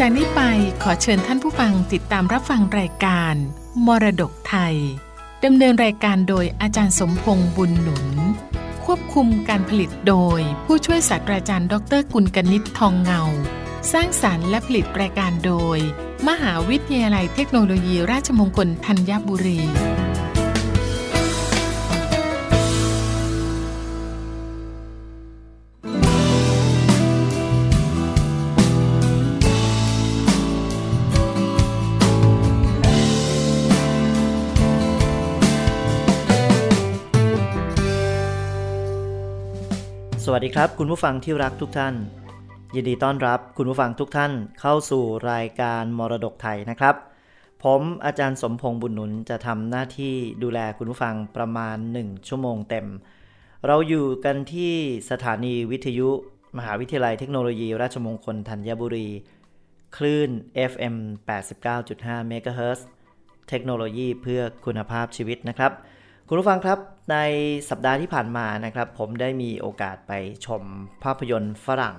จากนี้ไปขอเชิญท่านผู้ฟังติดตามรับฟังรายการ มรดกไทยดำเนินรายการโดยอาจารย์สมพงษ์บุญหนุน ควบคุมการผลิตโดย ผู้ช่วยศาสตราจารย์ดรกุลกนิษฐ์ทองเงา สร้างสารรค์และผลิตรายการโดย มหาวิทยาลัยเทคโนโลยีราชมงคลธัญบุรี สวัสดีครับ คุณผู้ฟังที่รักทุกท่าน ยินดีต้อนรับคุณผู้ฟังทุกท่านเข้าสู่รายการมรดกไทยนะครับ ผมอาจารย์สมพงษ์บุญหนุนจะทำหน้าที่ดูแลคุณผู้ฟังประมาณ 1 ชั่วโมงเต็ม เราอยู่กันที่สถานีวิทยุ มหาวิทยาลัยเทคโนโลยี ราชมงคลธัญบุรี คลื่น FM 89.5 MHz เทคโนโลยีเพื่อคุณภาพชีวิตนะครับ คุณผู้ฟังครับในสัปดาห์ที่ผ่านมานะครับ ผมได้มีโอกาสไปชมภาพยนตร์ฝรั่ง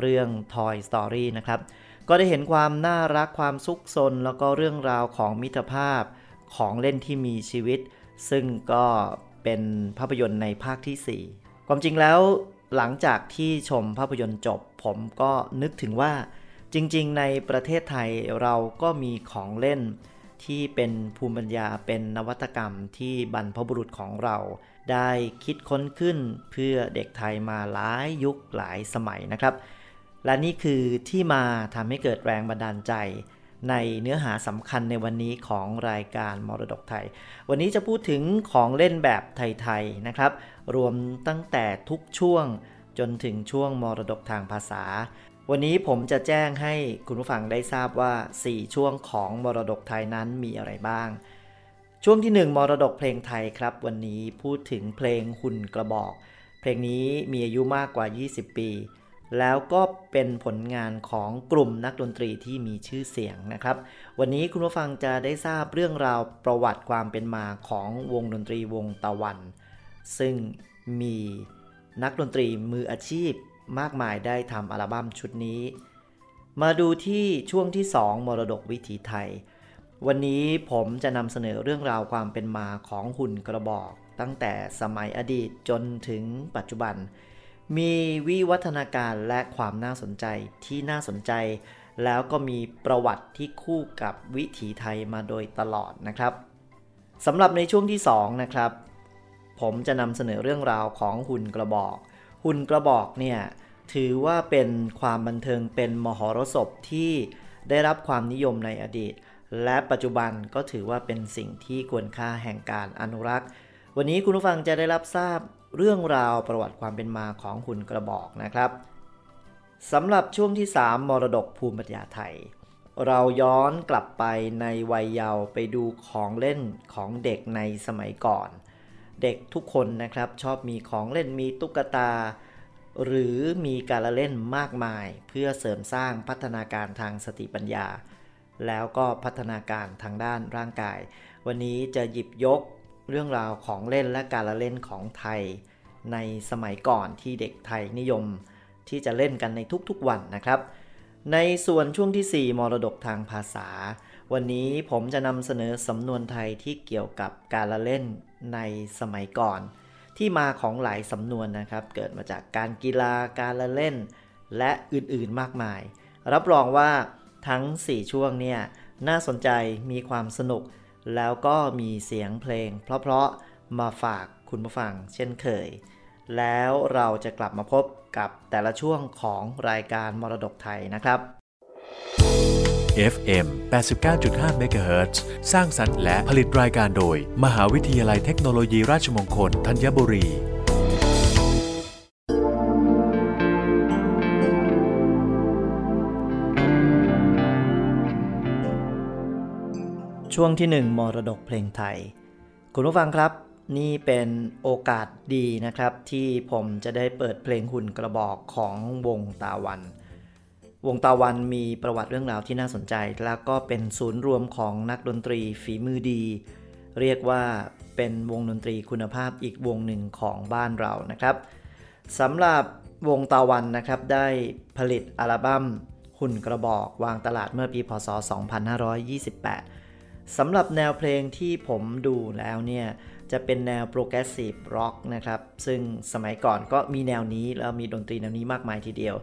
เรื่อง Toy Story นะครับ ก็ได้เห็นความน่ารักความซุกซน แล้วก็เรื่องราวของมิตรภาพของเล่นที่มีชีวิต ซึ่งก็เป็นภาพยนตร์ในภาคที่ 4 ความจริงแล้วหลังจากที่ชมภาพยนตร์จบ ผมก็นึกถึงว่าจริง ๆ ในประเทศไทยเราก็มีของเล่น ที่เป็นภูมิปัญญาเป็นนวัตกรรมที่บรรพบุรุษของเรา ได้คิดค้นขึ้นเพื่อเด็กไทยมาหลายยุคหลายสมัยนะครับ และนี่คือที่มาทำให้เกิดแรงบันดาลใจ ในเนื้อหาสำคัญในวันนี้ของรายการมรดกไทย วันนี้จะพูดถึงของเล่นแบบไทยๆนะครับ รวมตั้งแต่ทุกช่วงจนถึงช่วงมรดกทางภาษา วันนี้ผมจะแจ้งให้คุณผู้ฟังได้ทราบว่า 4 ช่วงของมรดกไทยนั้นมีอะไรบ้าง ช่วงที่ 1 มรดกเพลงไทยครับ วันนี้พูดถึงเพลงหุ่นกระบอก เพลงนี้มีอายุมากกว่า 20 ปี แล้วก็เป็นผลงานของกลุ่มนักดนตรีที่มีชื่อเสียงนะครับ วันนี้คุณผู้ฟังจะได้ทราบเรื่องราวประวัติความเป็นมาของวงดนตรีวงตะวัน ซึ่งมีนักดนตรีมืออาชีพ มากมายได้ทำอัลบั้มชุดนี้ มาดูที่ช่วงที่ 2 มรดกวิถีไทย วันนี้ผมจะนำเสนอเรื่องราวความเป็นมาของหุ่นกระบอก ตั้งแต่สมัยอดีตจนถึงปัจจุบัน มีวิวัฒนาการและความน่าสนใจที่น่าสนใจ แล้วก็มีประวัติที่คู่กับวิถีไทยมาโดยตลอดนะครับสำหรับในช่วงที่ 2 นะครับ ผมจะนำเสนอเรื่องราวของหุ่นกระบอก หุ่นกระบอกเนี่ย ถือว่าเป็นความบันเทิงเป็นมหรสพที่ได้รับความนิยมในอดีต และปัจจุบันก็ถือว่าเป็นสิ่งที่ควรค่าแห่งการอนุรักษ์ วันนี้คุณผู้ฟังจะได้รับทราบเรื่องราวประวัติความเป็นมาของหุ่นกระบอกนะครับสำหรับช่วงที่ 3 มรดกภูมิปัญญาไทย เราย้อนกลับไปในวัยเยาว์ไปดูของเล่นของเด็กในสมัยก่อน เด็กทุกคนนะครับชอบมีของเล่นมีตุ๊กตา หรือมีการละเล่นมากมายเพื่อเสริมสร้างพัฒนาการทางสติปัญญา แล้วก็พัฒนาการทางด้านร่างกาย วันนี้จะหยิบยกเรื่องราวของเล่นและการละเล่นของไทย ในสมัยก่อนที่เด็กไทยนิยม ที่จะเล่นกันในทุกๆวันนะครับ ในส่วนช่วงที่ 4 มรดกทางภาษา วันนี้ผมจะนำเสนอสำนวนไทยที่เกี่ยวกับการละเล่นในสมัยก่อน ที่มาของหลายสำนวนนะครับ เกิดมาจากการกีฬาการละเล่น และอื่นๆมากมาย รับรองว่าทั้ง 4 ช่วงเนี่ยน่าสนใจมีความสนุก แล้วก็มีเสียงเพลง เพราะๆมาฝากคุณผู้ฟังเช่นเคย แล้วเราจะกลับมาพบกับแต่ละช่วงของรายการมรดกไทยนะครับ FM 89.5 MHz สร้างสรรค์และผลิตรายการโดย มหาวิทยาลัยเทคโนโลยีราชมงคลธัญบุรีช่วงที่ 1 มรดกเพลงไทย คุณผู้ฟังครับ นี่เป็นโอกาสดีนะครับ ที่ผมจะได้เปิดเพลงหุ่นกระบอกของวงตาวัน วงตาวันมีประวัติเรื่องราวที่น่าสนใจ แล้วก็เป็นศูนย์รวมของนักดนตรีฝีมือดี เรียกว่าเป็นวงดนตรีคุณภาพอีกวงหนึ่งของบ้านเรานะครับสำหรับวงตาวันนะครับได้ผลิตอัลบั้มหุ่นกระบอกวางตลาดเมื่อปีพศ 2528 สำหรับแนวเพลงที่ผมดูแล้วเนี่ยจะเป็นแนว progressive rock นะครับซึ่งสมัยก่อนก็มีแนวนี้แล้วมีดนตรีแนวนี้มากมายทีเดียว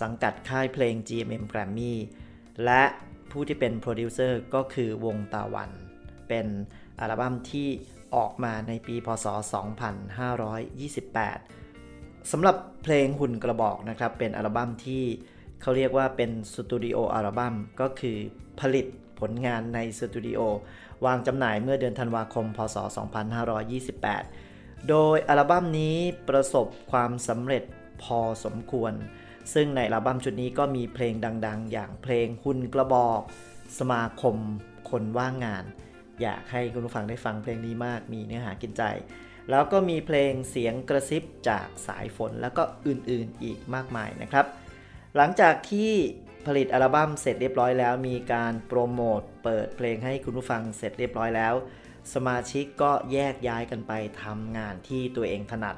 สังกัดค่ายเพลง GMM Grammy และผู้ที่เป็นโปรดิวเซอร์ก็คือวงตาวัน เป็นอัลบั้มที่ออกมาในปีพศ 2528 สำหรับเพลงหุ่นกระบอกนะครับ เป็นอัลบั้มที่เขาเรียกว่าเป็นสตูดิโออัลบั้มก็คือผลิตผลงานในสตูดิโอวางจำหน่ายเมื่อเดือนธันวาคม พศ 2528 โดยอัลบั้มนี้ประสบความสำเร็จพอสมควร ซึ่งในอัลบั้มชุดนี้ก็มีเพลงดัง ๆ อย่างเพลงหุ่นกระบอก สมาคมคนว่างงาน อยากให้คุณผู้ฟังได้ฟังเพลงนี้มากมีเนื้อหากินใจ แล้วก็มีเพลงเสียงกระซิบจากสายฝนแล้วก็อื่นๆอีกมากมายนะครับ หลังจากที่ผลิตอัลบั้มเสร็จเรียบร้อยแล้ว มีการโปรโมทเปิดเพลงให้คุณผู้ฟังเสร็จเรียบร้อยแล้ว สมาชิกก็แยกย้ายกันไปทำงานที่ตัวเองถนัด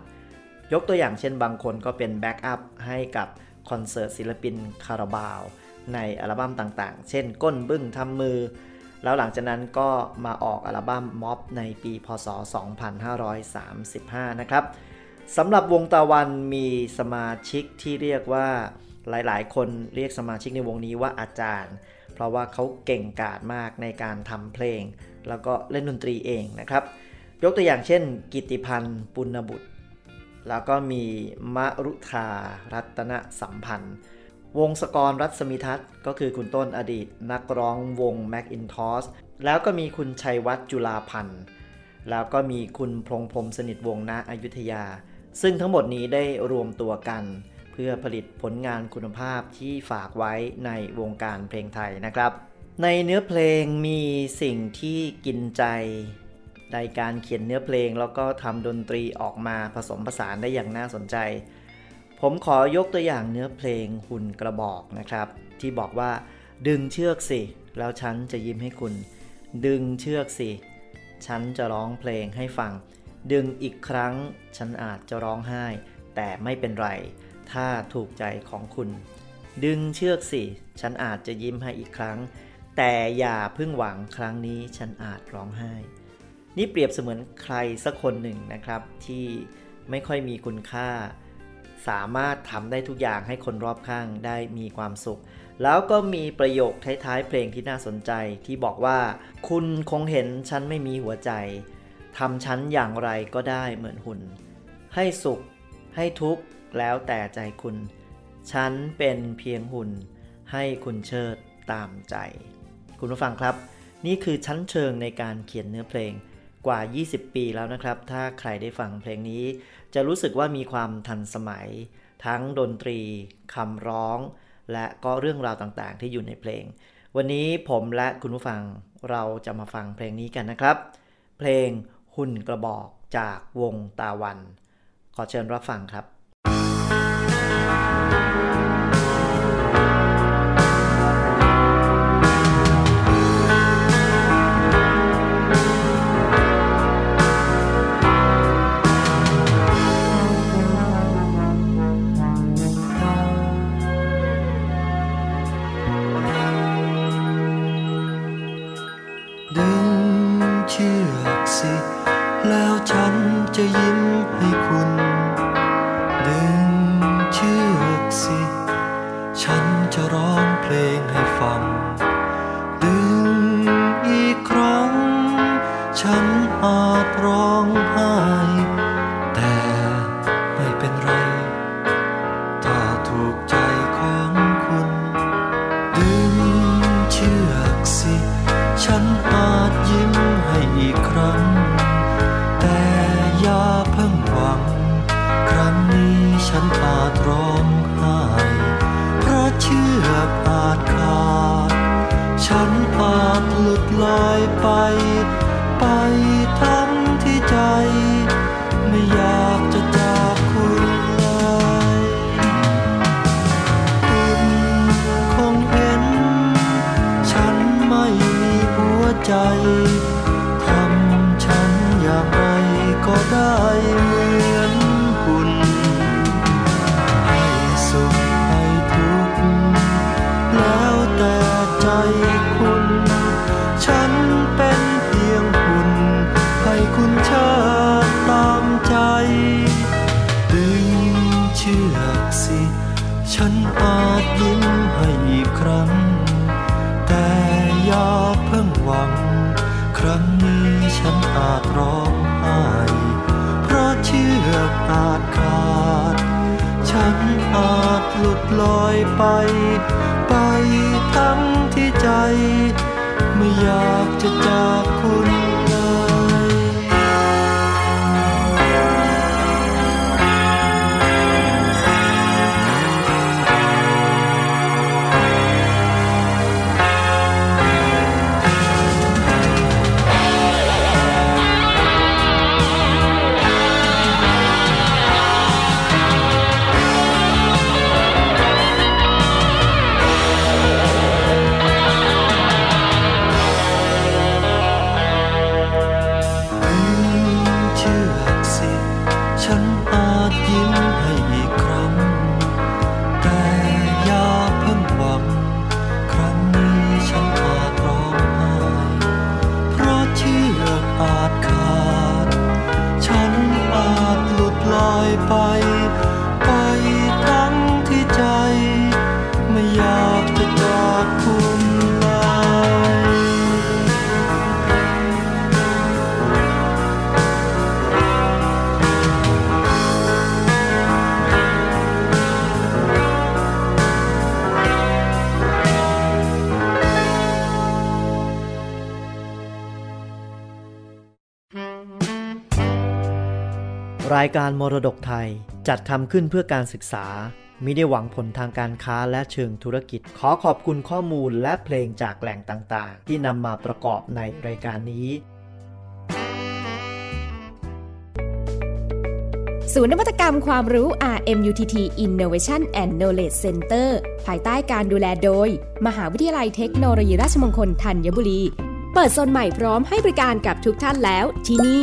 ยกตัวอย่างเช่นบางคนก็เป็นแบ็กอัพให้กับ คอนเสิร์ตศิลปินคาราบาว ในอัลบั้มต่างๆ เช่น ก้นบึ้งทำมือ แล้วหลังจากนั้นก็มาออกอัลบั้มม็อบในปี พศ 2535 นะครับสำหรับวงตะวันมีสมาชิกที่เรียกว่าหลายๆ คนเรียกสมาชิกในวงนี้ว่าอาจารย์ เพราะว่าเขาเก่งกาจมากในการทำเพลง แล้วก็เล่นดนตรีเองนะครับ ยกตัวอย่างเช่น กิติพันธ์ปุณบุตร แล้วก็มีมรุธารัตนสัมพันธ์ วงสกรรัศมีทัศน์ก็คือคุณต้นอดีต นักร้องวง m a c i n t o s h แล้วก็มีคุณชัยวัฒน์จุลาพันธ์ แล้วก็มีคุณพงพรมสนิทวงณอยุธยา ซึ่งทั้งหมดนี้ได้รวมตัวกัน เพื่อผลิตผลงานคุณภาพที่ฝากไว้ในวงการเพลงไทยนะครับ ในเนื้อเพลงมีสิ่งที่กินใจ ในการเขียนเนื้อเพลง แล้วก็ทำดนตรีออกมาผสมผสานได้อย่างน่าสนใจ ผมขอยกตัวอย่างเนื้อเพลงหุ่นกระบอกนะครับ ที่บอกว่า ดึงเชือกสิ แล้วฉันจะยิ้มให้คุณ ดึงเชือกสิ ฉันจะร้องเพลงให้ฟัง ดึงอีกครั้ง ฉันอาจจะร้องไห้ แต่ไม่เป็นไร ถ้าถูกใจของคุณ ดึงเชือกสิ ฉันอาจจะยิ้มให้อีกครั้ง แต่อย่าเพิ่งหวังครั้งนี้ฉันอาจร้องไห้ นี่เปรียบเสมือนใครสักคนหนึ่งนะครับ ที่ไม่ค่อยมีคุณค่า สามารถทำได้ทุกอย่างให้คนรอบข้างได้มีความสุข แล้วก็มีประโยคท้ายๆ เพลงที่น่าสนใจที่บอกว่า คุณคงเห็นฉันไม่มีหัวใจทำฉันอย่างไรก็ได้เหมือนหุ่น ให้สุข ให้ทุกข์แล้วแต่ใจคุณ ฉันเป็นเพียงหุ่น ให้คุณเชิดตามใจ คุณผู้ฟังครับ นี่คือชั้นเชิงในการเขียนเนื้อเพลง กว่า 20 ปีแล้วนะครับ ถ้าใครได้ฟังเพลงนี้ จะรู้สึกว่ามีความทันสมัย ทั้งดนตรีคำร้อง และก็เรื่องราวต่างๆ ที่อยู่ในเพลง วันนี้ผมและคุณผู้ฟังเราจะมาฟังเพลงนี้กันนะครับ เพลงหุ่นกระบอกจากวงตาวัน ขอเชิญรับฟังครับ รายการมรดกไทยจัดทำขึ้นเพื่อการศึกษามิได้หวังผลทางการค้าและเชิงธุรกิจ ขอขอบคุณข้อมูลและเพลงจากแหล่งต่างๆ ที่นำมาประกอบในรายการนี้ ศูนย์นวัตกรรมความรู้ RMUTT Innovation and Knowledge Center ภายใต้การดูแลโดย มหาวิทยาลัยเทคโนโลยีราชมงคลธัญบุรี เปิดโซนใหม่พร้อมให้บริการกับทุกท่านแล้วที่นี่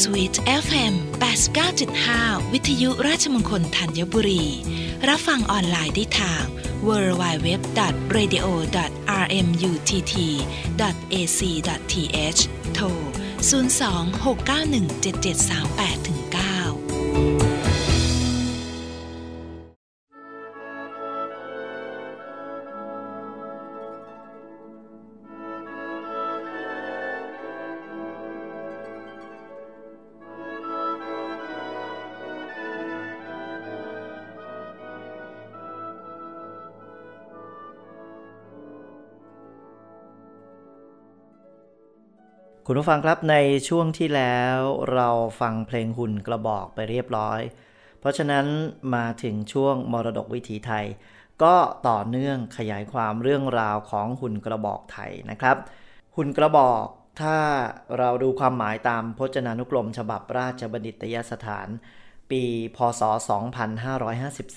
Sweet FM 89.5 วิทยุราชมงคลธัญบุรี รับฟังออนไลน์ได้ทาง www.radio.rmutt.ac.th โทร 02-691-7738-9 คุณผู้ฟังครับในช่วงที่แล้วเราฟังเพลงหุ่นกระบอกไปเรียบร้อย เพราะฉะนั้นมาถึงช่วงมรดกวิถีไทย ก็ต่อเนื่องขยายความเรื่องราวของหุ่นกระบอกไทยนะครับ หุ่นกระบอกถ้าเราดูความหมายตามพจนานุกรม ฉบับราชบัณฑิตยสถาน ปีพศ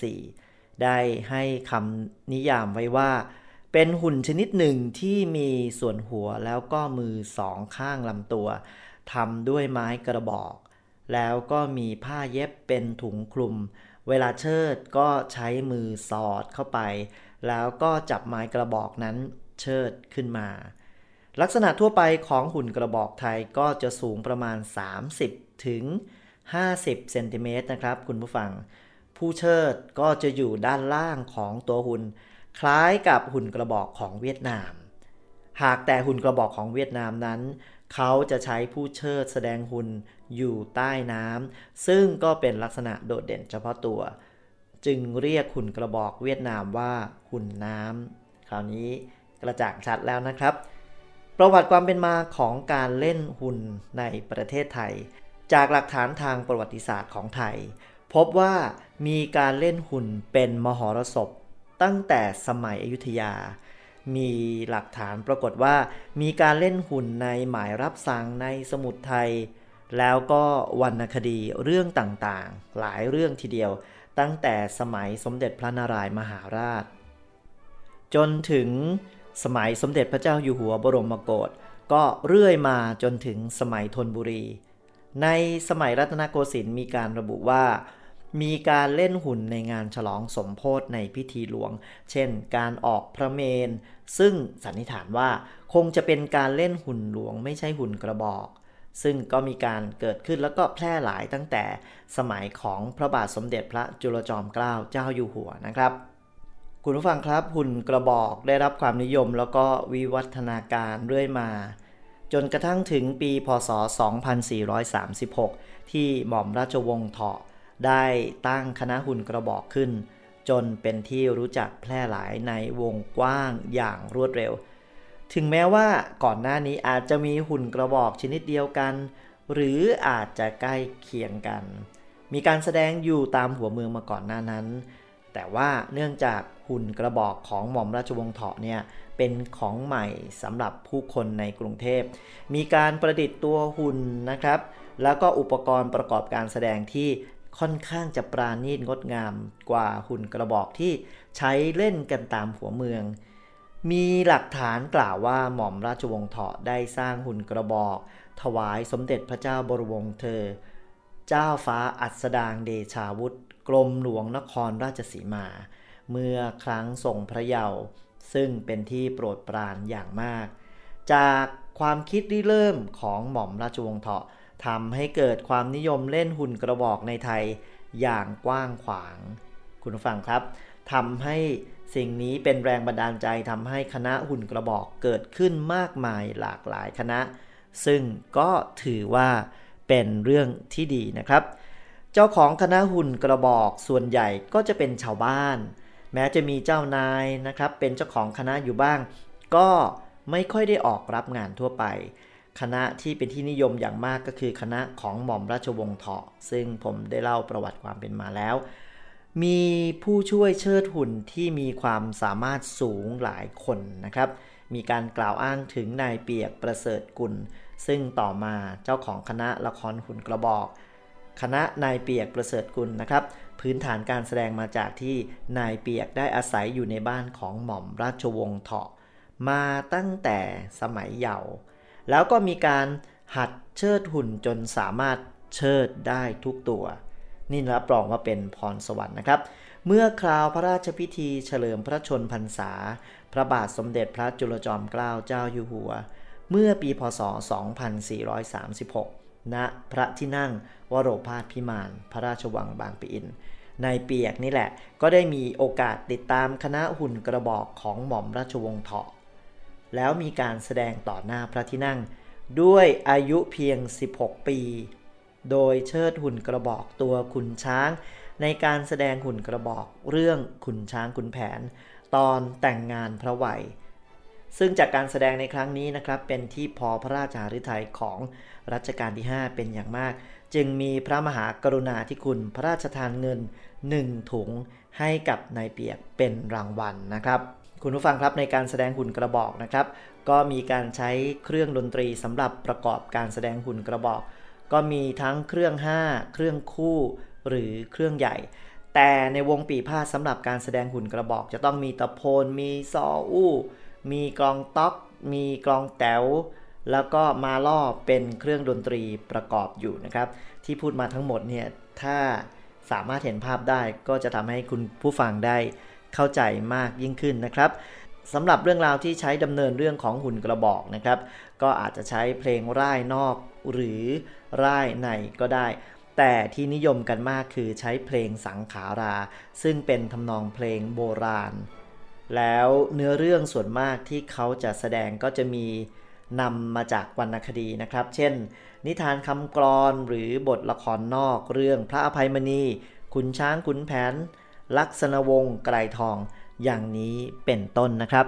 2554 ได้ให้คำนิยามไว้ว่า เป็นหุ่นชนิดหนึ่งที่มีส่วนหัวแล้วก็มือสองข้างลำตัวทำด้วยไม้กระบอก แล้วก็มีผ้าเย็บเป็นถุงคลุม เวลาเชิดก็ใช้มือสอดเข้าไป แล้วก็จับไม้กระบอกนั้นเชิดขึ้นมา ลักษณะทั่วไปของหุ่นกระบอกไทยก็จะสูงประมาณ 30 ถึง 50 เซนติเมตรนะครับคุณผู้ฟัง ผู้เชิดก็จะอยู่ด้านล่างของตัวหุ่น คล้ายกับหุ่นกระบอกของเวียดนาม หากแต่หุ่นกระบอกของเวียดนามนั้น เขาจะใช้ผู้เชิดแสดงหุ่นอยู่ใต้น้ำซึ่งก็เป็นลักษณะโดดเด่นเฉพาะตัว จึงเรียกหุ่นกระบอกเวียดนามว่าหุ่นน้ำคราวนี้กระจ่างชัดแล้วนะครับ ประวัติความเป็นมาของการเล่นหุ่นในประเทศไทย จากหลักฐานทางประวัติศาสตร์ของไทย พบว่ามีการเล่นหุ่นเป็นมหรสพ ตั้งแต่สมัยอยุธยา มีหลักฐานปรากฏว่า มีการเล่นหุ่นในหมายรับสั่งในสมุดไทย แล้วก็วรรณคดีเรื่องต่างๆ หลายเรื่องทีเดียว ตั้งแต่สมัยสมเด็จพระนารายมหาราช จนถึงสมัยสมเด็จพระเจ้าอยู่หัวบรมโกศก็เรื่อยมาจนถึงสมัยธนบุรี ในสมัยรัตนโกสินทร์มีการระบุว่า มีการเล่นหุ่นในงานฉลองสมโพธในพิธีหลวง เช่น การออกพระเมน ซึ่งสันนิษฐานว่าคงจะเป็นการเล่นหุ่นหลวงไม่ใช่หุ่นกระบอก ซึ่งก็มีการเกิดขึ้นแล้วก็แพร่หลายตั้งแต่สมัยของพระบาทสมเด็จพระจุลจอมเกล้าเจ้าอยู่หัวนะครับ คุณผู้ฟังครับหุ่นกระบอกได้รับความนิยมแล้วก็วิวัฒนาการเรื่อยมา จนกระทั่งถึงปีพศ 2436 ที่หม่อมราชวงศ์เถาะ ได้ตั้งคณะหุ่นกระบอกขึ้น จนเป็นที่รู้จักแพร่หลายในวงกว้างอย่างรวดเร็ว ถึงแม้ว่าก่อนหน้านี้อาจจะมีหุ่นกระบอกชนิดเดียวกัน หรืออาจจะใกล้เคียงกัน มีการแสดงอยู่ตามหัวเมืองมาก่อนหน้านั้น แต่ว่าเนื่องจากหุ่นกระบอกของหม่อมราชวงศ์เถาะเนี่ยเป็นของใหม่สำหรับผู้คนในกรุงเทพ มีการประดิษฐ์ตัวหุ่นนะครับ แล้วก็อุปกรณ์ประกอบการแสดงที่ ค่อนข้างจะปราณีตงดงามกว่าหุ่นกระบอกที่ใช้เล่นกันตามหัวเมือง มีหลักฐานกล่าวว่าหม่อมราชวงศ์เถาะได้สร้างหุ่นกระบอก ถวายสมเด็จพระเจ้าบรวงเธอ เจ้าฟ้าอัสดางเดชาวุธกรมหลวงนครราชสีมา เมื่อครั้งทรงพระเยาว์ซึ่งเป็นที่โปรดปรานอย่างมาก จากความคิดริเริ่มของหม่อมราชวงศ์เถาะ ทำให้เกิดความนิยมเล่นหุ่นกระบอกในไทยอย่างกว้างขวาง คุณผู้ฟังครับทำให้สิ่งนี้เป็นแรงบันดาลใจทำให้คณะหุ่นกระบอกเกิดขึ้นมากมายหลากหลายคณะ ซึ่งก็ถือว่าเป็นเรื่องที่ดีนะครับ เจ้าของคณะหุ่นกระบอกส่วนใหญ่ก็จะเป็นชาวบ้าน แม้จะมีเจ้านายนะครับ เป็นเจ้าของคณะอยู่บ้าง ก็ไม่ค่อยได้ออกรับงานทั่วไป คณะที่เป็นที่นิยมอย่างมากก็คือคณะของหม่อมราชวงศ์เถาะ ซึ่งผมได้เล่าประวัติความเป็นมาแล้ว มีผู้ช่วยเชิดหุ่นที่มีความสามารถสูงหลายคนนะครับ มีการกล่าวอ้างถึงนายเปียกประเสริฐกุล ซึ่งต่อมาเจ้าของคณะละครหุ่นกระบอก คณะนายเปียกประเสริฐกุลนะครับ พื้นฐานการแสดงมาจากที่นายเปียกได้อาศัยอยู่ในบ้านของหม่อมราชวงศ์เถาะ มาตั้งแต่สมัยเยาว์ แล้วก็มีการหัดเชิดหุ่นจนสามารถเชิดได้ทุกตัว นี่รับรองว่าเป็นพรสวรรค์นะครับ เมื่อคราวพระราชพิธีเฉลิมพระชนพรรษา พระบาทสมเด็จพระจุลจอมเกล้าเจ้าอยู่หัว เมื่อปีพศ 2436 ณ พระที่นั่งวโรพาสพิมาน พระราชวังบางปีอินในเปียกนี่แหละ ก็ได้มีโอกาสติดตามคณะหุ่นกระบอกของหม่อมราชวงศ์เถาะ แล้วมีการแสดงต่อหน้าพระที่นั่ง ด้วยอายุเพียง 16 ปี โดยเชิดหุ่นกระบอกตัวขุนช้าง ในการแสดงหุ่นกระบอกเรื่องขุนช้างขุนแผน ตอนแต่งงานพระวัยซึ่งจากการแสดงในครั้งนี้นะครับเป็นที่พอพระราชาฤทัยของรัชกาลที่ 5 เป็นอย่างมาก จึงมีพระมหากรุณาธิคุณพระราชทานเงิน 1 ถุงให้กับนายเปียกเป็นรางวัลนนะครับ คุณผู้ฟังครับในการแสดงหุ่นกระบอกนะครับ ก็มีการใช้เครื่องดนตรีสำหรับประกอบการแสดงหุ่นกระบอก ก็มีทั้งเครื่อง 5 เครื่องคู่ หรือเครื่องใหญ่ แต่ในวงปีพาดสำหรับการแสดงหุ่นกระบอก จะต้องมีตะโพนมีซออู้ มีกลองต๊อก มีกลองแต๋วแล้วก็มาล่อเป็นเครื่องดนตรีประกอบอยู่นะครับ ที่พูดมาทั้งหมดเนี่ยถ้าสามารถเห็นภาพได้ก็จะทำให้คุณผู้ฟังได้ เข้าใจมากยิ่งขึ้นนะครับสำหรับเรื่องราวที่ใช้ดำเนินเรื่องของหุ่นกระบอกนะครับ ก็อาจจะใช้เพลงร่ายนอกหรือร่ายในก็ได้ แต่ที่นิยมกันมากคือใช้เพลงสังขารา ซึ่งเป็นทำนองเพลงโบราณ แล้วเนื้อเรื่องส่วนมากที่เขาจะแสดงก็จะมีนำมาจากวรรณคดีนะครับ เช่น นิทานคำกรอนหรือบทละครนอกเรื่องพระอภัยมณีขุนช้างขุนแผน ลักษณวงศ์ไกรทองอย่างนี้เป็นต้นนะครับ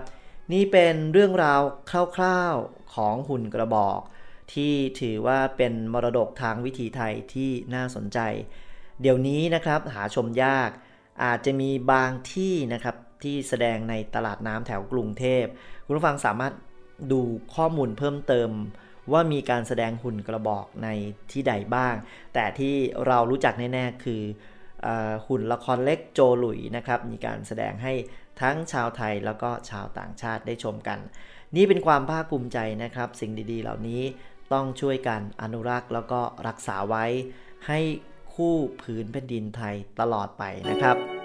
นี่เป็นเรื่องราวคร่าวๆของหุ่นกระบอก ที่ถือว่าเป็นมรดกทางวิถีไทยที่น่าสนใจ เดี๋ยวนี้นะครับหาชมยากอาจจะมีบางที่นะครับที่แสดงในตลาดน้ำแถวกรุงเทพ คุณผู้ฟังสามารถดูข้อมูลเพิ่มเติมว่ามีการแสดงหุ่นกระบอกในที่ใดบ้าง แต่ที่เรารู้จักแน่ ๆ คืออ หุ่นละครเล็กโจหลุยนะครับ มีการแสดงให้ทั้งชาวไทยแล้วก็ชาวต่างชาติได้ชมกัน นี่เป็นความภาคภูมิใจนะครับ สิ่งดีๆ เหล่านี้ต้องช่วยกันอนุรักษ์แล้วก็รักษาไว้ให้คู่ผืนแผ่นดินไทยตลอดไปนะครับ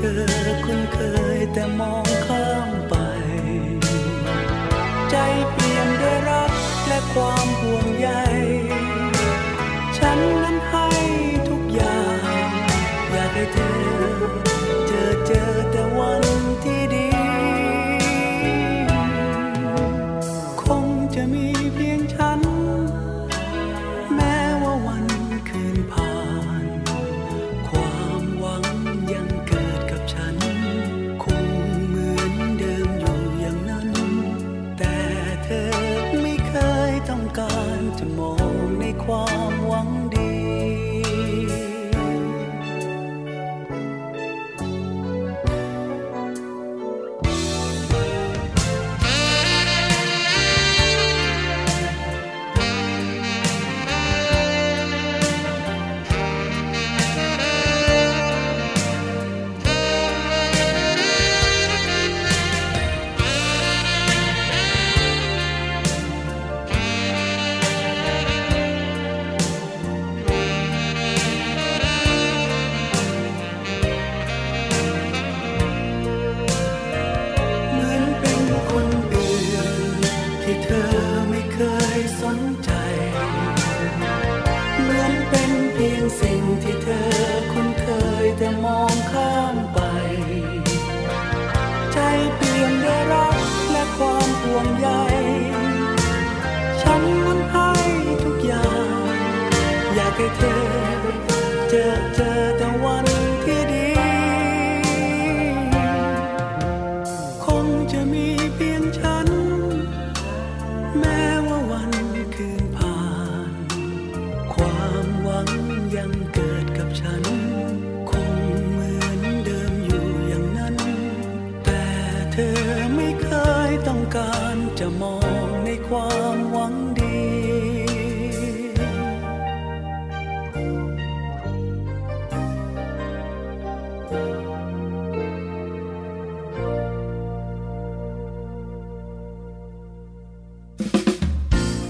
ธอคุ้นเคยแต่มอง que te, te, te.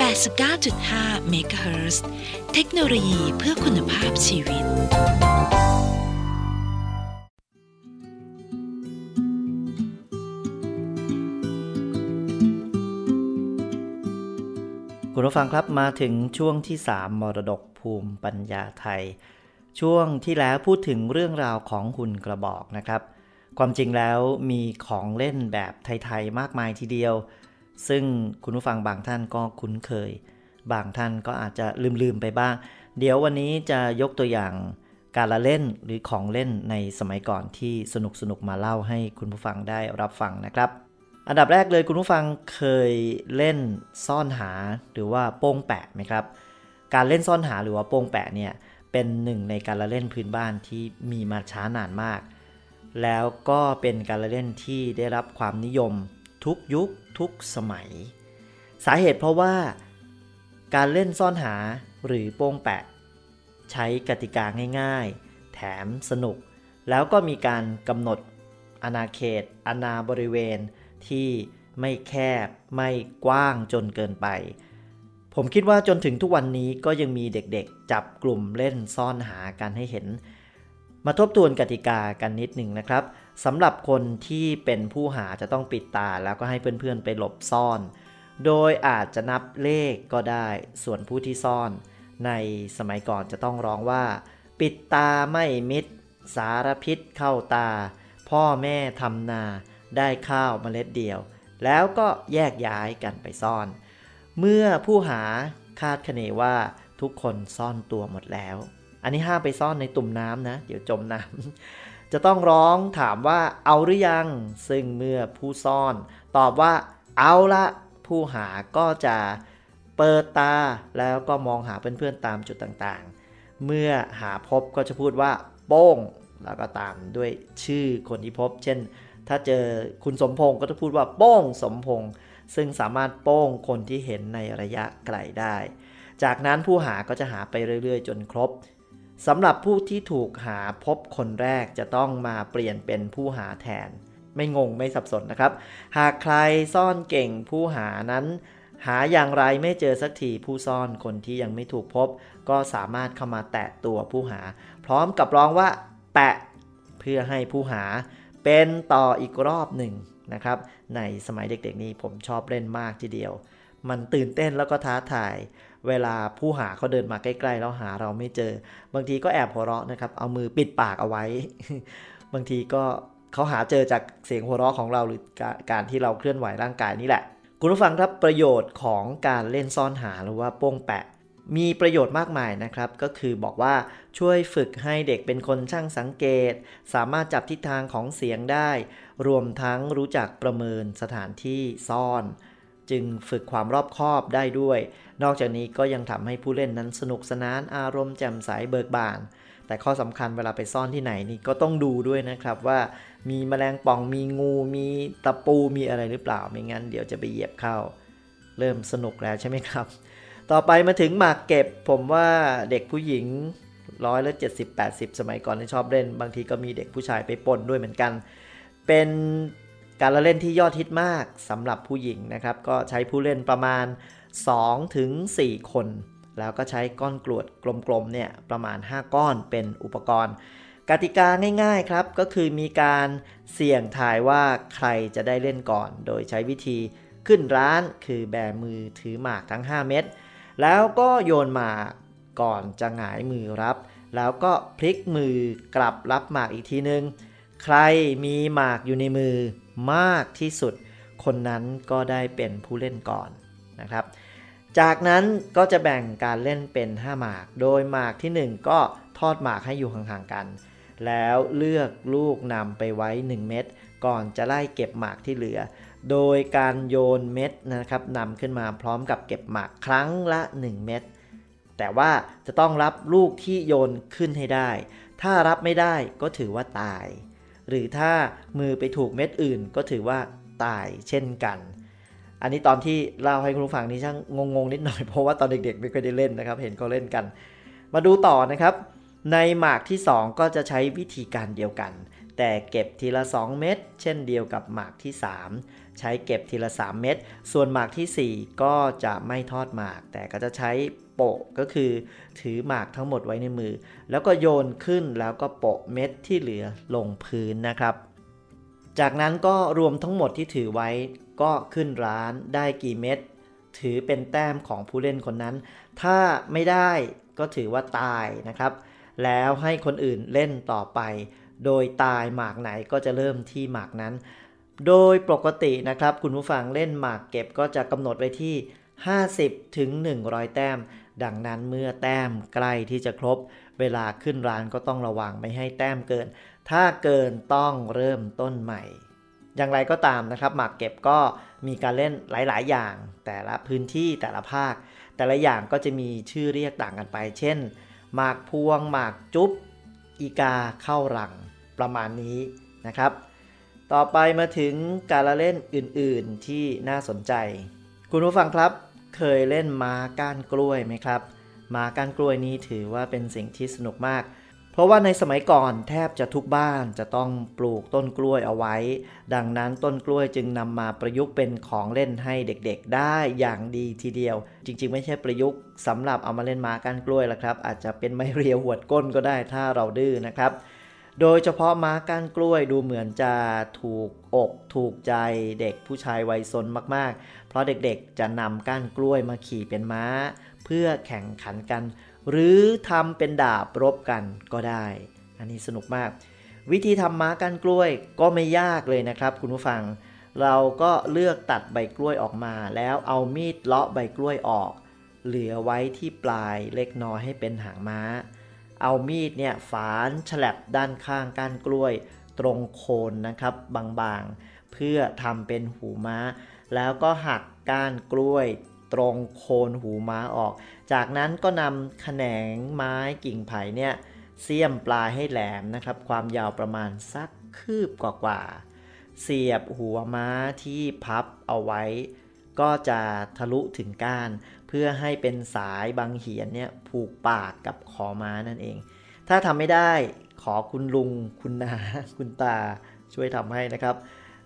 89.5 MHz เทคโนโลยีเพื่อคุณภาพชีวิต คุณผู้ฟังครับมาถึงช่วงที่ 3 มรดกภูมิปัญญาไทย ช่วงที่แล้วพูดถึงเรื่องราวของหุ่นกระบอกนะครับ ความจริงแล้วมีของเล่นแบบไทย ๆ มากมายทีเดียว ซึ่งคุณผู้ฟังบางท่านก็คุ้นเคย บางท่านก็อาจจะลืมๆไปบ้าง เดี๋ยววันนี้จะยกตัวอย่างการละเล่นหรือของเล่นในสมัยก่อนที่สนุกๆมาเล่าให้คุณผู้ฟังได้รับฟังนะครับ อันดับแรกเลยคุณผู้ฟังเคยเล่นซ่อนหาหรือว่าโป้งแปะไหมครับ การเล่นซ่อนหาหรือว่าโป้งแปะเนี่ยเป็นหนึ่งในการละเล่นพื้นบ้านที่มีมาช้านานมาก แล้วก็เป็นการละเล่นที่ได้รับความนิยมทุกยุค ทุกสมัย สาเหตุเพราะว่าการเล่นซ่อนหาหรือโป้งแปะ ใช้กติกาง่ายๆ แถมสนุก แล้วก็มีการกำหนดอาณาเขตอาณาบริเวณที่ไม่แคบไม่กว้างจนเกินไป ผมคิดว่าจนถึงทุกวันนี้ก็ยังมีเด็กๆ จับกลุ่มเล่นซ่อนหากันให้เห็น มาทบทวนกติกากันนิดหนึ่งนะครับ สำหรับคนที่เป็นผู้หาจะต้องปิดตาแล้วก็ให้เพื่อนๆไปหลบซ่อน โดยอาจจะนับเลขก็ได้ ส่วนผู้ที่ซ่อน ในสมัยก่อนจะต้องร้องว่า ปิดตาไม่มิด สารพิษเข้าตา พ่อแม่ทำนาได้ข้าวเมล็ดเดียว แล้วก็แยกย้ายกันไปซ่อน เมื่อผู้หาคาดคะเนว่าทุกคนซ่อนตัวหมดแล้ว อันนี้ห้ามไปซ่อนในตุ่มน้ำนะ เดี๋ยวจมน้ำ จะต้องร้องถามว่าเอาหรือยัง ซึ่งเมื่อผู้ซ่อน ตอบว่าเอาละผู้หาก็จะเปิดตาแล้วก็มองหาเพื่อนๆตามจุดต่างๆ เมื่อหาพบก็จะพูดว่า โป้ง แล้วก็ตามด้วยชื่อคนที่พบ เช่น ถ้าเจอคุณสมพงศ์ก็จะพูดว่าโป้งสมพงศ์ซึ่งสามารถโป้งคนที่เห็นในระยะไกลได้ จากนั้นผู้หาก็จะหาไปเรื่อยๆ จนครบ สำหรับผู้ที่ถูกหาพบคนแรกจะต้องมาเปลี่ยนเป็นผู้หาแทน ไม่งงไม่สับสนนะครับ หากใครซ่อนเก่งผู้หานั้น หาอย่างไรไม่เจอสักทีผู้ซ่อนคนที่ยังไม่ถูกพบ ก็สามารถเข้ามาแตะตัวผู้หา พร้อมกับร้องว่า แปะ เพื่อให้ผู้หา เป็นต่ออีกรอบหนึ่งนะครับ ในสมัยเด็กๆนี้ผมชอบเล่นมากทีเดียว มันตื่นเต้นแล้วก็ท้าทาย เวลาผู้หาเขาเดินมาใกล้ๆแล้วหาเราไม่เจอ บางทีก็แอบหัวเราะนะครับ เอามือปิดปากเอาไว้ บางทีก็เขาหาเจอจากเสียงหัวเราะของเราหรือการที่เราเคลื่อนไหวร่างกายนี่แหละ คุณผู้ฟังครับประโยชน์ของการเล่นซ่อนหาหรือว่าโป้งแปะ มีประโยชน์มากมายนะครับ ก็คือบอกว่าช่วยฝึกให้เด็กเป็นคนช่างสังเกต สามารถจับทิศทางของเสียงได้ รวมทั้งรู้จักประเมินสถานที่ซ่อน จึงฝึกความรอบคอบได้ด้วย นอกจากนี้ก็ยังทำให้ผู้เล่นนั้นสนุกสนานอารมณ์แจ่มใสเบิกบาน แต่ข้อสำคัญเวลาไปซ่อนที่ไหนนี่ก็ต้องดูด้วยนะครับว่ามีแมลงป่องมีงูมีตะปูมีอะไรหรือเปล่าไม่งั้น เดี๋ยวจะไปเหยียบเข้า เริ่มสนุกแล้วใช่ไหมครับ ต่อไปมาถึงหมากเก็บ ผมว่าเด็กผู้หญิงร้อยละเจ็ดสิบแปดสิบสมัยก่อนที่ชอบเล่น บางทีก็มีเด็กผู้ชายไปปนด้วยเหมือนกัน เป็น การละเล่นที่ยอดฮิตมากสำหรับผู้หญิงนะครับ ก็ใช้ผู้เล่นประมาณ2ถึงคน แล้วก็ใช้ก้อนกรวดกลมๆเนี่ยประมาณ 5 ก้อนเป็นอุปกรณ์ กติกาง่ายๆครับ ก็คือมีการเสี่ยงทายว่าใครจะได้เล่นก่อน โดยใช้วิธีขึ้นร้านคือแบมือถือหมากทั้ง 5 เม็ดแล้วก็โยนหมากก่อนจะหงายมือรับ แล้วก็พลิกมือกลับรับหมากอีกทีนึง ใครมีหมากอยู่ในมือมากที่สุด คนนั้นก็ได้เป็นผู้เล่นก่อนนะครับ จากนั้นก็จะแบ่งการเล่นเป็น 5 หมาก โดยหมากที่ 1 ก็ทอดหมากให้อยู่ห่างๆกัน แล้วเลือกลูกนำไปไว้ 1 เม็ดก่อนจะไล่เก็บหมากที่เหลือ โดยการโยนเม็ดนะครับนำขึ้นมาพร้อมกับเก็บหมากครั้งละ 1 เม็ดแต่ว่าจะต้องรับลูกที่โยนขึ้นให้ได้ ถ้ารับไม่ได้ก็ถือว่าตาย หรือถ้ามือไปถูกเม็ดอื่นก็ถือว่าตายเช่นกัน อันนี้ตอนที่เล่าให้คุณผู้ฟังนี่ช่างงงๆนิดหน่อยเพราะว่าตอนเด็กๆไม่เคยได้เล่นนะครับ เห็นเขาเล่นกัน มาดูต่อนะครับ ในหมากที่ 2 ก็จะใช้วิธีการเดียวกัน แต่เก็บทีละ 2 เม็ดเช่นเดียวกับหมากที่ 3 ใช้เก็บทีละ 3 เม็ดส่วนหมากที่ 4 ก็จะไม่ทอดหมาก แต่ก็จะใช้ โปะก็คือถือหมากทั้งหมดไว้ในมือ แล้วก็โยนขึ้นแล้วก็โปะเม็ดที่เหลือลงพื้นนะครับ จากนั้นก็รวมทั้งหมดที่ถือไว้ก็ขึ้นร้านได้กี่เม็ดถือเป็นแต้มของผู้เล่นคนนั้น ถ้าไม่ได้ก็ถือว่าตายนะครับ แล้วให้คนอื่นเล่นต่อไป โดยตายหมากไหนก็จะเริ่มที่หมากนั้น โดยปกตินะครับ คุณผู้ฟังเล่นหมากเก็บก็จะกำหนดไว้ที่ 50 ถึง 100 แต้ม ดังนั้นเมื่อแต้มใกล้ที่จะครบ เวลาขึ้นร้านก็ต้องระวังไม่ให้แต้มเกิน ถ้าเกินต้องเริ่มต้นใหม่ อย่างไรก็ตามนะครับ หมากเก็บก็มีการเล่นหลาย ๆ อย่าง แต่ละพื้นที่แต่ละภาค แต่ละอย่างก็จะมีชื่อเรียกต่างกันไป เช่น หมากพวง หมากจุ๊บอีกาเข้ารังประมาณนี้นะครับ ต่อไปมาถึงการละเล่นอื่น ๆ ที่น่าสนใจ คุณผู้ฟังครับ เคยเล่นม้าก้านกล้วยไหมครับ ม้าก้านกล้วยนี้ถือว่าเป็นสิ่งที่สนุกมาก เพราะว่าในสมัยก่อนแทบจะทุกบ้านจะต้องปลูกต้นกล้วยเอาไว้ ดังนั้นต้นกล้วยจึงนำมาประยุกต์เป็นของเล่นให้เด็กๆ ได้อย่างดีทีเดียว จริงๆ ไม่ใช่ประยุกต์สำหรับเอามาเล่นม้าก้านกล้วยละครับ อาจจะเป็นไม้เรียวหวดก้นก็ได้ถ้าเราดื้อนะครับโดยเฉพาะม้าก้านกล้วยดูเหมือนจะถูกอกถูกใจเด็กผู้ชายวัยซนมากๆ ราะเด็กๆจะนำก้านกล้วยมาขี่เป็นม้า เพื่อแข่งขันกัน หรือทำเป็นดาบรบกันก็ได้ อันนี้สนุกมาก วิธีทำม้าก้านกล้วยก็ไม่ยากเลยนะครับ คุณผู้ฟัง เราก็เลือกตัดใบกล้วยออกมา แล้วเอามีดเลาะใบกล้วยออก เหลือไว้ที่ปลายเล็กน้อยให้เป็นหางม้า เอามีดเนี่ยฝานฉลับด้านข้างก้านกล้วย ตรงโคนนะครับบางๆเพื่อทำเป็นหูม้า แล้วก็หักก้านกล้วยตรงโคนหูม้าออก จากนั้นก็นำแขนงไม้กิ่งไผ่เนี่ยเสียมปลายให้แหลมนะครับ ความยาวประมาณสักคืบกว่าๆเสียบหัวม้าที่พับเอาไว้ ก็จะทะลุถึงก้าน เพื่อให้เป็นสายบางเหียนเนี่ยผูกปากกับคอม้านั่นเอง ถ้าทำไม่ได้ขอคุณลุงคุณนาคุณตาช่วยทำให้นะครับ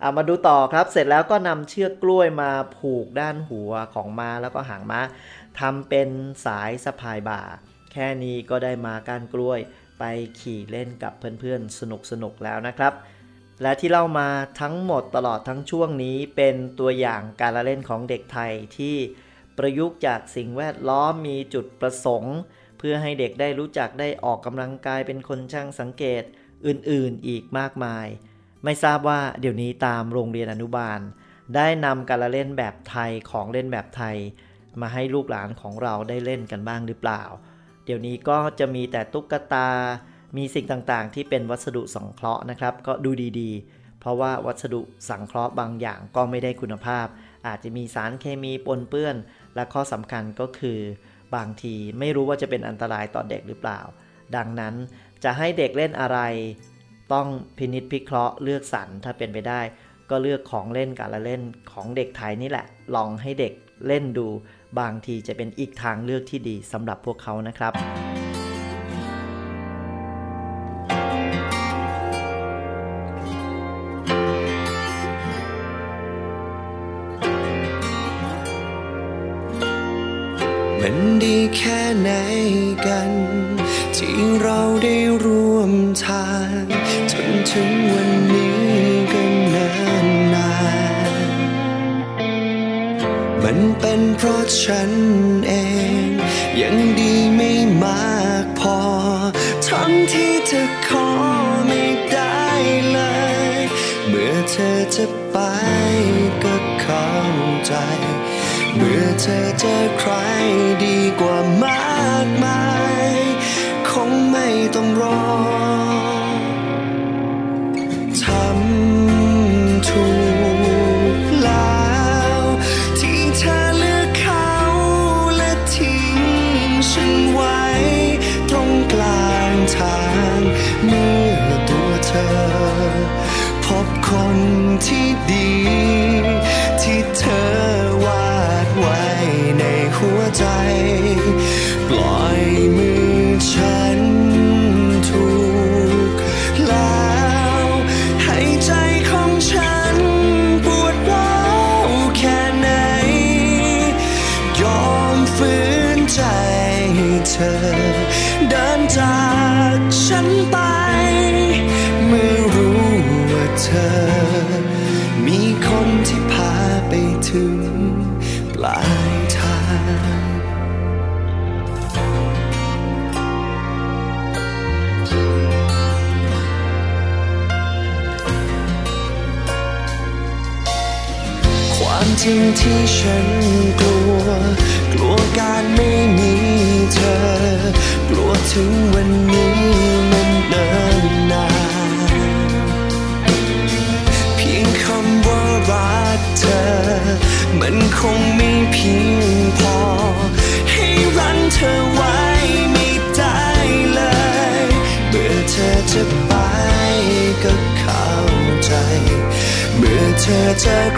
เอามาดูต่อครับ เสร็จแล้วก็นำเชือกกล้วยมาผูกด้านหัวของม้าแล้วก็หางม้าทำเป็นสายสะพายบ่า แค่นี้ก็ได้มาก้านกล้วยไปขี่เล่นกับเพื่อนๆ สนุกๆแล้วนะครับ และที่เล่ามาทั้งหมดตลอดทั้งช่วงนี้เป็นตัวอย่างการละเล่นของเด็กไทยที่ประยุกต์จากสิ่งแวดล้อมมีจุดประสงค์ เพื่อให้เด็กได้รู้จักได้ออกกำลังกายเป็นคนช่างสังเกตอื่นๆอีกมากมาย ไม่ทราบว่าเดี๋ยวนี้ตามโรงเรียนอนุบาล ได้นำการละเล่นแบบไทยของเล่นแบบไทย มาให้ลูกหลานของเราได้เล่นกันบ้างหรือเปล่า เดี๋ยวนี้ก็จะมีแต่ตุ๊กตา มีสิ่งต่างๆ ที่เป็นวัสดุสังเคราะห์นะครับ ก็ดูดีๆ เพราะว่าวัสดุสังเคราะห์บางอย่างก็ไม่ได้คุณภาพ อาจจะมีสารเคมีปนเปื้อน และข้อสำคัญก็คือบางทีไม่รู้ว่าจะเป็นอันตรายต่อเด็กหรือเปล่า ดังนั้นจะให้เด็กเล่นอะไร ต้องพินิษพิเคราะห์เลือกสรรถ้าเป็นไปได้ ก็เลือกของเล่นการละเล่นของเด็กไทยนี่แหละ ลองให้เด็กเล่นดู บางทีจะเป็นอีกทางเลือกที่ดีสำหรับพวกเขานะครับ เธอเจอ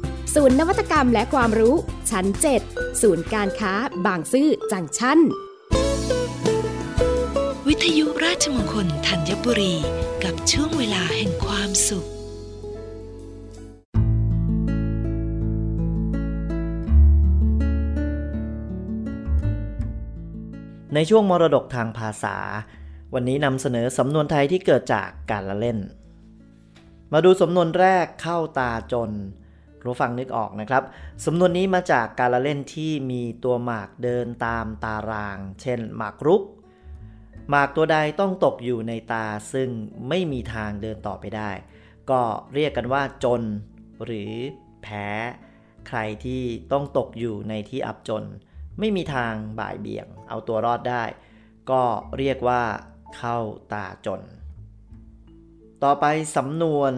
ศูนย์นวัตกรรมและความรู้ ชั้น 7 ศูนย์การค้า บางซื่อจังชั้น วิทยุราชมงคลธัญบุรี กับช่วงเวลาแห่งความสุข ในช่วงมรดกทางภาษา วันนี้นำเสนอสำนวนไทยที่เกิดจากการละเล่น มาดูสำนวนแรกเข้าตาจน รู้ฟังนึกออกนะครับ สำนวนนี้มาจากการละเล่นที่มีตัวหมากเดินตามตาราง เช่น หมากรุก หมากตัวใดต้องตกอยู่ในตาซึ่งไม่มีทางเดินต่อไปได้ ก็เรียกกันว่าจน หรือแพ้ ใครที่ต้องตกอยู่ในที่อับจน ไม่มีทางบ่ายเบี่ยง เอาตัวรอดได้ ก็เรียกว่าเข้าตาจน ต่อไปสำนวน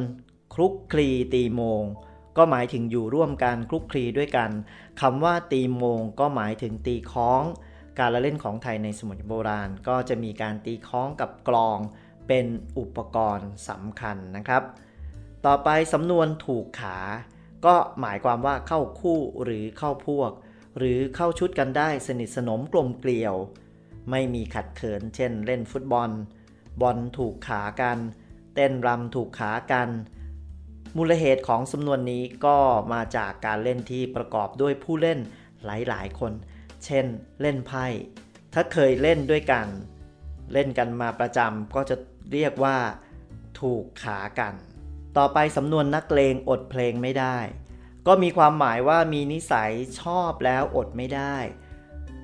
คลุกคลีตีโมง ก็หมายถึงอยู่ร่วมกันคลุกคลีด้วยกันคำว่าตีโมง ก็หมายถึงตีค้อง การละเล่นของไทยในสมัยโบราณ ก็จะมีการตีค้องกับกลอง เป็นอุปกรณ์สำคัญนะครับ ต่อไปสำนวนถูกขา ก็หมายความว่าเข้าคู่หรือเข้าพวก หรือเข้าชุดกันได้สนิทสนมกลมเกลียว ไม่มีขัดเขิน เช่น เล่นฟุตบอล บอลถูกขากัน เต้นรำถูกขากัน มูลเหตุของสำนวนนี้ก็มาจากการเล่นที่ประกอบด้วยผู้เล่นหลายๆ คน เช่น เล่นไพ่ ถ้าเคยเล่นด้วยกัน เล่นกันมาประจำก็จะเรียกว่า ถูกขากัน ต่อไปสำนวนนักเลงอดเพลงไม่ได้ ก็มีความหมายว่ามีนิสัยชอบแล้วอดไม่ได้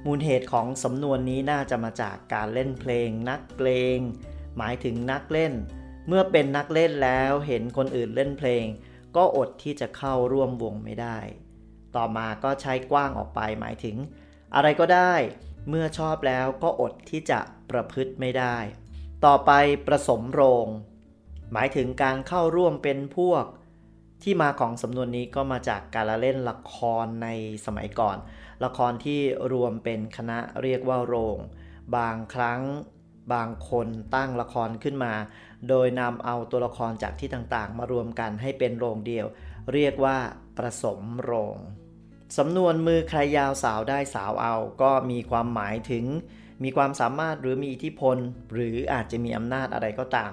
มูลเหตุของสำนวนนี้น่าจะมาจากการเล่นเพลง นักเลงหมายถึงนักเล่น เมื่อเป็นนักเล่นแล้วเห็นคนอื่นเล่นเพลง ก็อดที่จะเข้าร่วมวงไม่ได้ ต่อมาก็ใช้กว้างออกไปหมายถึง อะไรก็ได้ เมื่อชอบแล้วก็อดที่จะประพฤติไม่ได้ ต่อไปประสมโรง หมายถึงการเข้าร่วมเป็นพวก ที่มาของสำนวนนี้ก็มาจากการละเล่นละครในสมัยก่อน ละครที่รวมเป็นคณะเรียกว่าโรง บางครั้งบางคนตั้งละครขึ้นมา โดยนำเอาตัวละครจากที่ต่างๆ มารวมกันให้เป็นโรงเดียว เรียกว่าประสมโรงสำนวนมือใครยาวสาวได้สาวเอา ก็มีความหมายถึง มีความสามารถหรือมีอิทธิพล หรืออาจจะมีอำนาจอะไรก็ตาม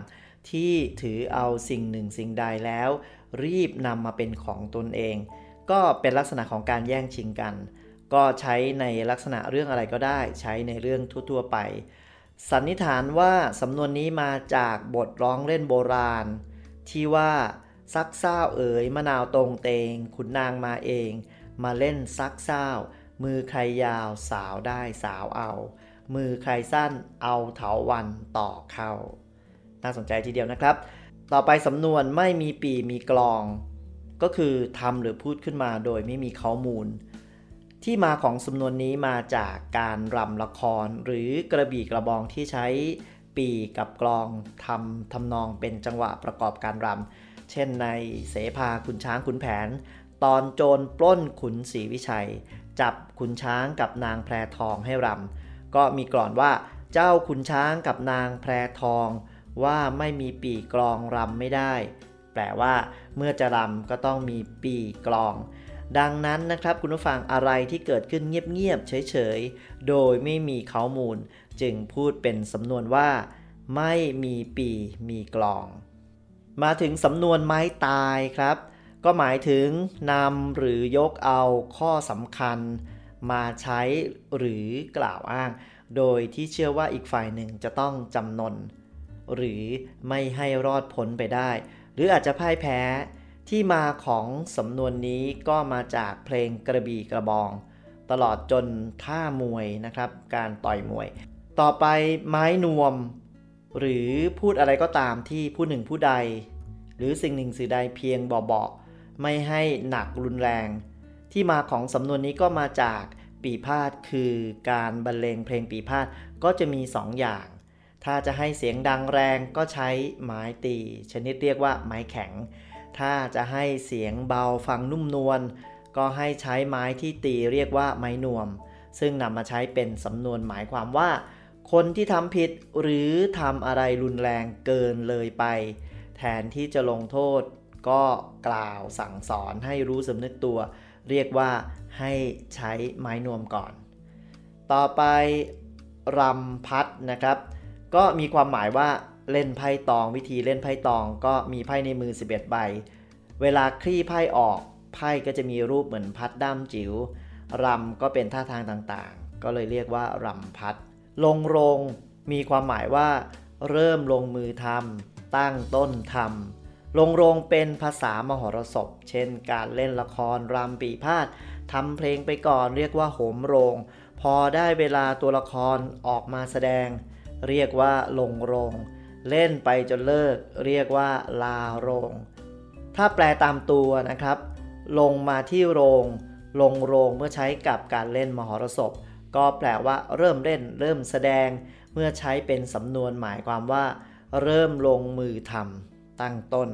ที่ถือเอาสิ่งหนึ่งสิ่งใดแล้ว รีบนำมาเป็นของตนเอง ก็เป็นลักษณะของการแย่งชิงกัน ก็ใช้ในลักษณะเรื่องอะไรก็ได้ ใช้ในเรื่องทั่ว ๆ ไป สันนิษฐานว่าสำนวนนี้มาจากบทร้องเล่นโบราณ ที่ว่าซักเศร้าเอ๋ยมะนาวตรงเตง ขุนนางมาเอง มาเล่นซักเศร้ามือใครยาวสาวได้สาวเอา มือใครสั้นเอาเถาวันต่อเข้า น่าสนใจทีเดียวนะครับ ต่อไปสำนวนไม่มีปีมีกลอง ก็คือทำหรือพูดขึ้นมาโดยไม่มีข้อมูล ที่มาของสำนวนนี้มาจากการรำละคร หรือกระบี่กระบองที่ใช้ปีกับกลองทำทำนองเป็นจังหวะประกอบการรำเช่นในเสภาขุนช้างขุนแผน ตอนโจรปล้นขุนศรีวิชัย จับขุนช้างกับนางแพรทองให้รำก็มีกลอนว่าเจ้าขุนช้างกับนางแพรทอง ว่าไม่มีปีกลองรำไม่ได้ แปลว่า เมื่อจะรำก็ต้องมีปีกลอง ดังนั้นนะครับคุณผู้ฟังอะไรที่เกิดขึ้นเงียบๆเฉยๆ โดยไม่มีข้อมูล จึงพูดเป็นสำนวนว่า ไม่มีปีมีกลอง มาถึงสำนวนไม้ตายครับ ก็หมายถึงนำหรือยกเอาข้อสำคัญ มาใช้หรือกล่าวอ้าง โดยที่เชื่อว่าอีกฝ่ายหนึ่งจะต้องจำนน หรือไม่ให้รอดพ้นไปได้ หรืออาจจะพ่ายแพ้ ที่มาของสำนวนนี้ก็มาจากเพลงกระบี่กระบอง ตลอดจนท่ามวยนะครับ การต่อยมวย ต่อไปไม้นวม หรือพูดอะไรก็ตามที่ผู้หนึ่งผู้ใด หรือสิ่งหนึ่งสิ่งใดเพียงบอกๆไม่ให้หนักรุนแรง ที่มาของสำนวนนี้ก็มาจากปีพาดคือการบรรเลงเพลงปีพาดก็จะมี2ออย่าง ถ้าจะให้เสียงดังแรงก็ใช้ไม้ตี ชนิดเรียกว่าไม้แข็ง ถ้าจะให้เสียงเบาฟังนุ่มนวลก็ให้ใช้ไม้ที่ตีเรียกว่าไม้นวม ซึ่งนำมาใช้เป็นสำนวนหมายความว่า คนที่ทำผิดหรือทำอะไรรุนแรงเกินเลยไป แทนที่จะลงโทษ ก็กล่าวสั่งสอนให้รู้สำนึกตัว เรียกว่าให้ใช้ไม้นวมก่อน ต่อไปรำพัดนะครับ ก็มีความหมายว่า เล่นไพ่ตอง วิธีเล่นไพ่ตอง ก็มีไพ่ในมือ 11 ใบ เวลาคลี่ไพ่ออกไพ่ก็จะมีรูปเหมือนพัดด้ามจิ๋วรำก็เป็นท่าทางต่างๆ ก็เลยเรียกว่ารำพัด ลงโรงมีความหมายว่า เริ่มลงมือทำตั้งต้นทำลงโรงเป็นภาษามหรสพ เช่น การเล่นละครรำปีพาดทำเพลงไปก่อนเรียกว่าโหมโรง พอได้เวลาตัวละครออกมาแสดง เรียกว่าลงโรง เล่นไปจนเลิกเรียกว่าลาโรง ถ้าแปลตามตัวนะครับ ลงมาที่โรง ลงโรงเมื่อใช้กับการเล่นมหรสพ ก็แปลว่าเริ่มเล่น เริ่มแสดง เมื่อใช้เป็นสำนวนหมายความว่า เริ่มลงมือทำตั้งต้น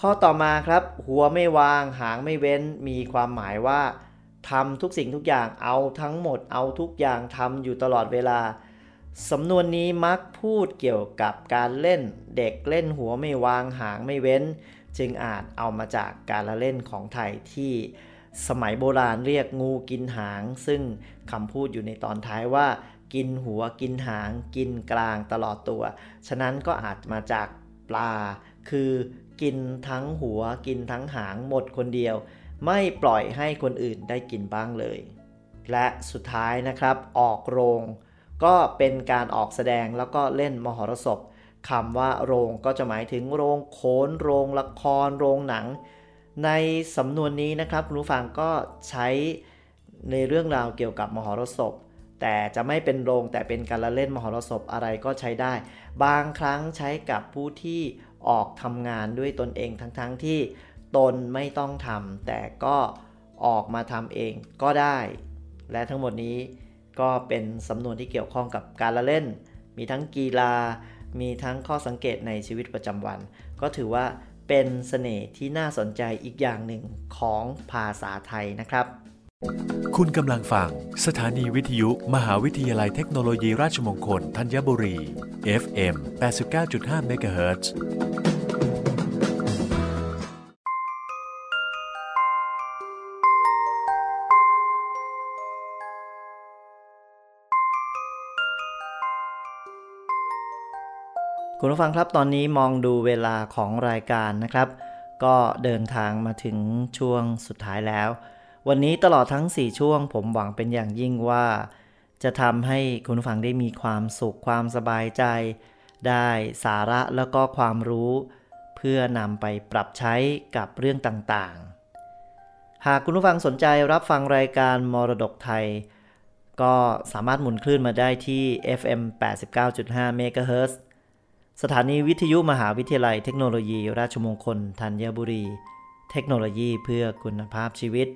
ข้อต่อมาครับ หัวไม่วางหางไม่เว้น มีความหมายว่าทำทุกสิ่งทุกอย่างเอาทั้งหมดเอาทุกอย่างทำอยู่ตลอดเวลา สำนวนนี้มักพูดเกี่ยวกับการเล่นเด็กเล่นหัวไม่วางหางไม่เว้น จึงอาจเอามาจากการละเล่นของไทยที่สมัยโบราณเรียกงูกินหาง ซึ่งคำพูดอยู่ในตอนท้ายว่า กินหัวกินหาง กินกลางตลอดตัว ฉะนั้นก็อาจมาจากปลา คือกินทั้งหัวกินทั้งหางหมดคนเดียว ไม่ปล่อยให้คนอื่นได้กินบ้างเลย และสุดท้ายนะครับออกโรง ก็เป็นการออกแสดงแล้วก็เล่นมหรสพคำว่าโรงก็จะหมายถึงโรงโขนโรงละคร โรงหนัง ในสำนวนนี้นะครับคุณผู้ฟังก็ใช้ในเรื่องราวเกี่ยวกับมหรสพ แต่จะไม่เป็นโรงแต่เป็นการละเล่นมหรสพอะไรก็ใช้ได้ บางครั้งใช้กับผู้ที่ออกทำงานด้วยตนเองทั้งๆทที่ตนไม่ต้องทำแต่ก็ออกมาทำเองก็ได้ และทั้งหมดนี้ ก็เป็นสำนวนที่เกี่ยวข้องกับการละเล่น มีทั้งกีฬา มีทั้งข้อสังเกตในชีวิตประจำวัน ก็ถือว่าเป็นเสน่ห์ที่น่าสนใจอีกอย่างหนึ่งของภาษาไทยนะครับ คุณกำลังฟัง สถานีวิทยุ มหาวิทยาลัยเทคโนโลยีราชมงคล ธัญบุรี FM 89.5 MHz คุณผู้ฟังครับตอนนี้มองดูเวลาของรายการนะครับ ก็เดินทางมาถึงช่วงสุดท้ายแล้ว วันนี้ตลอดทั้ง 4 ช่วง ผมหวังเป็นอย่างยิ่งว่า จะทำให้คุณผู้ฟังได้มีความสุขความสบายใจ ได้สาระแล้วก็ความรู้ เพื่อนำไปปรับใช้กับเรื่องต่างๆ หากคุณผู้ฟังสนใจรับฟังรายการมรดกไทย ก็สามารถหมุนคลื่นมาได้ที่ FM 89.5 MHz สถานีวิทยุมหาวิทยาลัยเทคโนโลยี ราชมงคลธัญบุรี เทคโนโลยีเพื่อคุณภาพชีวิต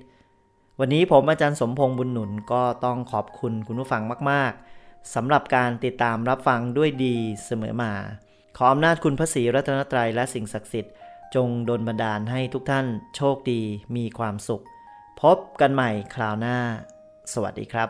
วันนี้ผมอาจารย์สมพงษ์บุญหนุนก็ต้องขอบคุณคุณผู้ฟังมาก ๆสำหรับการติดตามรับฟังด้วยดีเสมอมา ขออำนาจคุณพระศรีรัตนตรัยและสิ่งศักดิ์สิทธิ์ จงดลบันดาลให้ทุกท่านโชคดีมีความสุข พบกันใหม่คราวหน้า สวัสดีครับ